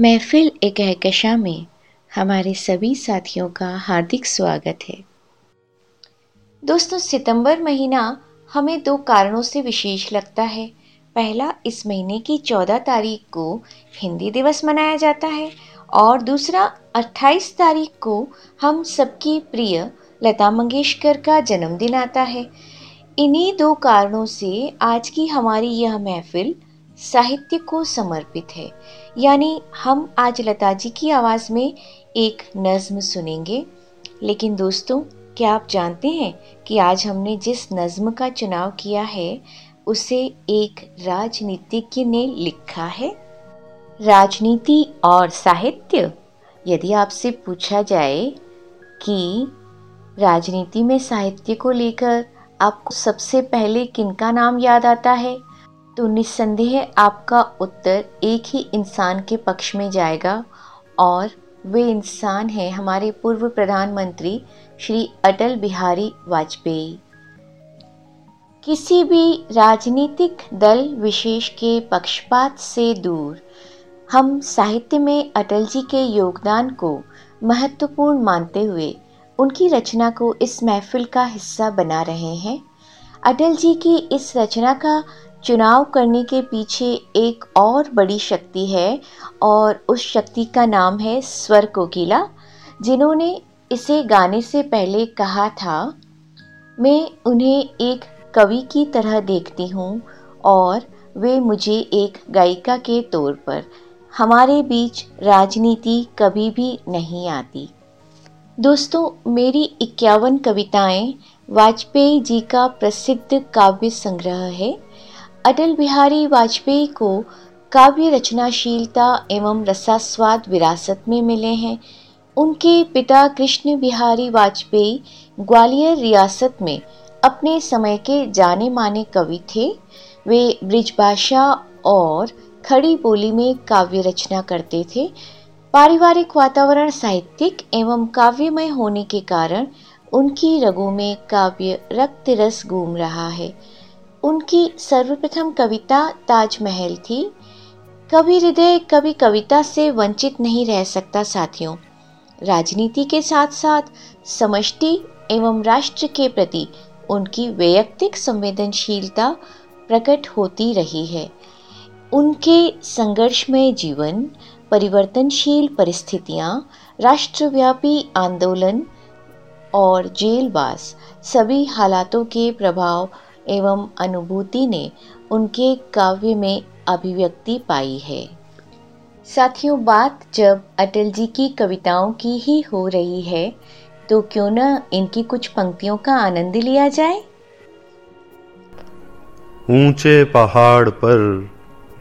महफिल एक कहकशा में हमारे सभी साथियों का हार्दिक स्वागत है। दोस्तों, सितंबर महीना हमें दो कारणों से विशेष लगता है। पहला, इस महीने की चौदह तारीख को हिंदी दिवस मनाया जाता है और दूसरा, अट्ठाईस तारीख को हम सबकी प्रिय लता मंगेशकर का जन्मदिन आता है। इन्हीं दो कारणों से आज की हमारी यह महफिल साहित्य को समर्पित है। यानी हम आज लता जी की आवाज़ में एक नज्म सुनेंगे। लेकिन दोस्तों, क्या आप जानते हैं कि आज हमने जिस नज्म का चुनाव किया है, उसे एक राजनीतिज्ञ ने लिखा है? राजनीति और साहित्य? यदि आपसे पूछा जाए कि राजनीति में साहित्य को लेकर आपको सबसे पहले किनका नाम याद आता है? तो निस्संदेह आपका उत्तर एक ही इंसान के पक्ष में जाएगा और वे इंसान हैं हमारे पूर्व प्रधानमंत्री श्री अटल बिहारी वाजपेयी। किसी भी राजनीतिक दल विशेष के पक्षपात से दूर, हम साहित्य में अटल जी के योगदान को महत्वपूर्ण मानते हुए उनकी रचना को इस महफिल का हिस्सा बना रहे हैं। अटल जी की इस रचना का चुनाव करने के पीछे एक और बड़ी शक्ति है और उस शक्ति का नाम है स्वर कोकिला जिन्होंने इसे गाने से पहले कहा था। मैं उन्हें एक कवि की तरह देखती हूँ और वे मुझे एक गायिका के तौर पर। हमारे बीच राजनीति कभी भी नहीं आती। दोस्तों, मेरी इक्यावन कविताएँ वाजपेयी जी का प्रसिद्ध काव्य संग्रह है। अटल बिहारी वाजपेयी को काव्य रचनाशीलता एवं रसास्वाद विरासत में मिले हैं। उनके पिता कृष्ण बिहारी वाजपेयी ग्वालियर रियासत में अपने समय के जाने माने कवि थे। वे ब्रिजभाषा और खड़ी बोली में काव्य रचना करते थे। पारिवारिक वातावरण साहित्यिक एवं काव्यमय होने के कारण उनकी रगों में काव्य रक्त रस घूम रहा है। उनकी सर्वप्रथम कविता ताजमहल थी। कभी हृदय, कभी कविता से वंचित नहीं रह सकता साथियों। राजनीति के साथ साथ समष्टि एवं राष्ट्र के प्रति उनकी वैयक्तिक संवेदनशीलता प्रकट होती रही है। उनके संघर्षमय जीवन, परिवर्तनशील परिस्थितियाँ, राष्ट्रव्यापी आंदोलन और जेलवास सभी हालातों के प्रभाव एवं अनुभूति ने उनके काव्य में अभिव्यक्ति पाई है। साथियों, बात जब अटल जी की कविताओं की ही हो रही है तो क्यों न इनकी कुछ पंक्तियों का आनंद लिया जाए? ऊँचे पहाड़ पर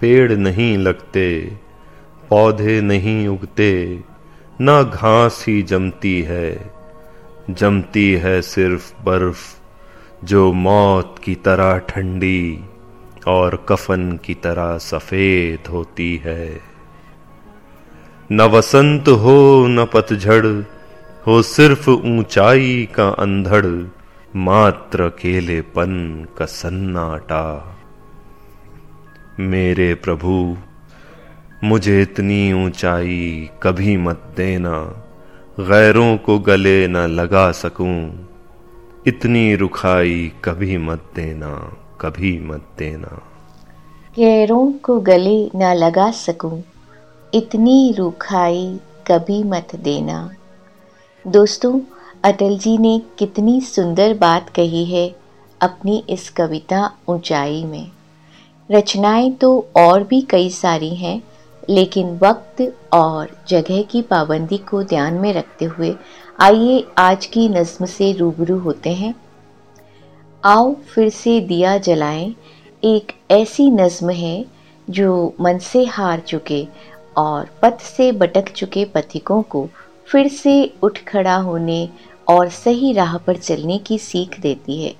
पेड़ नहीं लगते, पौधे नहीं उगते, न घास ही जमती है जमती है सिर्फ़ बर्फ़। जो मौत की तरह ठंडी और कफन की तरह सफ़ेद होती है। न वसंत हो, न पतझड़ हो, सिर्फ़ ऊंचाई का अंधड़, मात्र अकेलेपन का सन्नाटा। मेरे प्रभु, मुझे इतनी ऊंचाई कभी मत देना, गैरों को गले न लगा सकूँ। इतनी रुखाई कभी मत देना, कभी मत देना। गैरों को गले ना लगा सकूँ, इतनी रुखाई कभी मत देना। दोस्तों, अटल जी ने कितनी सुंदर बात कही है अपनी इस कविता ऊंचाई में। रचनाएँ तो और भी कई सारी हैं लेकिन वक्त और जगह की पाबंदी को ध्यान में रखते हुए आइए आज की नज्म से रूबरू होते हैं। आओ फिर से दिया जलाएँ। एक ऐसी नज्म है जो मन से हार चुके और पथ से भटक चुके पथिकों को फिर से उठ खड़ा होने और सही राह पर चलने की सीख देती है।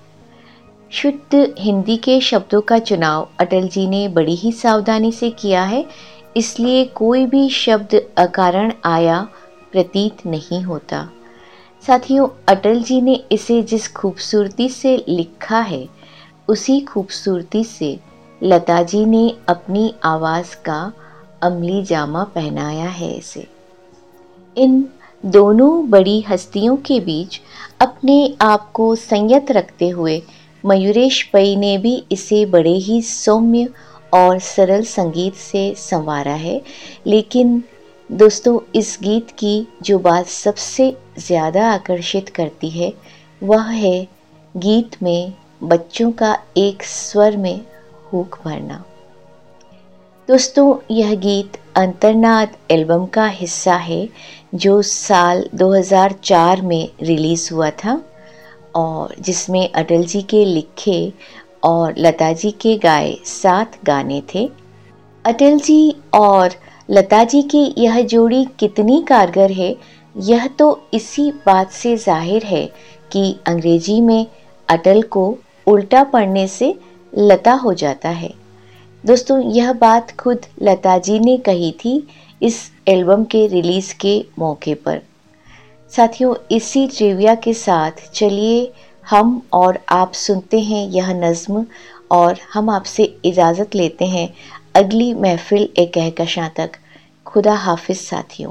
शुद्ध हिंदी के शब्दों का चुनाव अटल जी ने बड़ी ही सावधानी से किया है इसलिए कोई भी शब्द अकारण आया, प्रतीत नहीं होता। साथियों, अटल जी ने इसे जिस खूबसूरती से लिखा है, उसी खूबसूरती से लता जी ने अपनी आवाज़ का अमली जामा पहनाया है इसे। इन दोनों बड़ी हस्तियों के बीच अपने आप को संयत रखते हुए मयूरेश पई ने भी इसे बड़े ही सौम्य और सरल संगीत से संवारा है। लेकिन दोस्तों, इस गीत की जो बात सबसे ज़्यादा आकर्षित करती है, वह है गीत में बच्चों का एक स्वर में हुक भरना। दोस्तों, यह गीत अंतरनाद एल्बम का हिस्सा है, जो साल 2004 में रिलीज़ हुआ था और जिसमें अटल जी के लिखे और लता जी के गाए सात गाने थे। अटल जी और लता जी की यह जोड़ी कितनी कारगर है, यह तो इसी बात से ज़ाहिर है कि अंग्रेज़ी में अटल को उल्टा पढ़ने से लता हो जाता है। दोस्तों, यह बात खुद लता जी ने कही थी इस एल्बम के रिलीज़ के मौके पर। साथियों, इसी ट्रिविया के साथ चलिए हम और आप सुनते हैं यह नज़म और हम आपसे इजाज़त लेते हैं अगली महफिल एक कहकशां तक। खुदा हाफिज साथियों।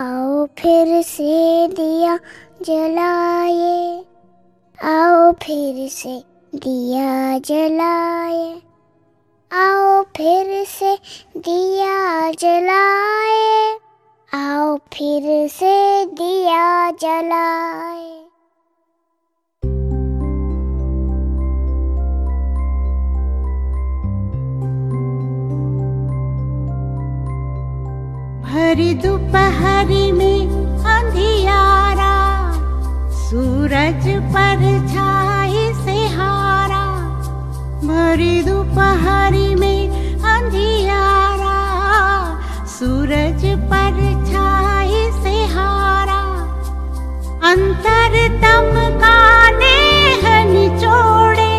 आओ फिर से दिया जलाए। आओ फिर से दिया जलाए। आओ फिर से दिया जलाए। आओ फिर से दिया जलाए। भर दोपहर में अंधियारा, सूरज पर छाई से हारा भर दोपहरी में अंधियारा, सूरज पर छाई से हारा अंतर तम का निचोड़े,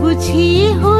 बुझी हो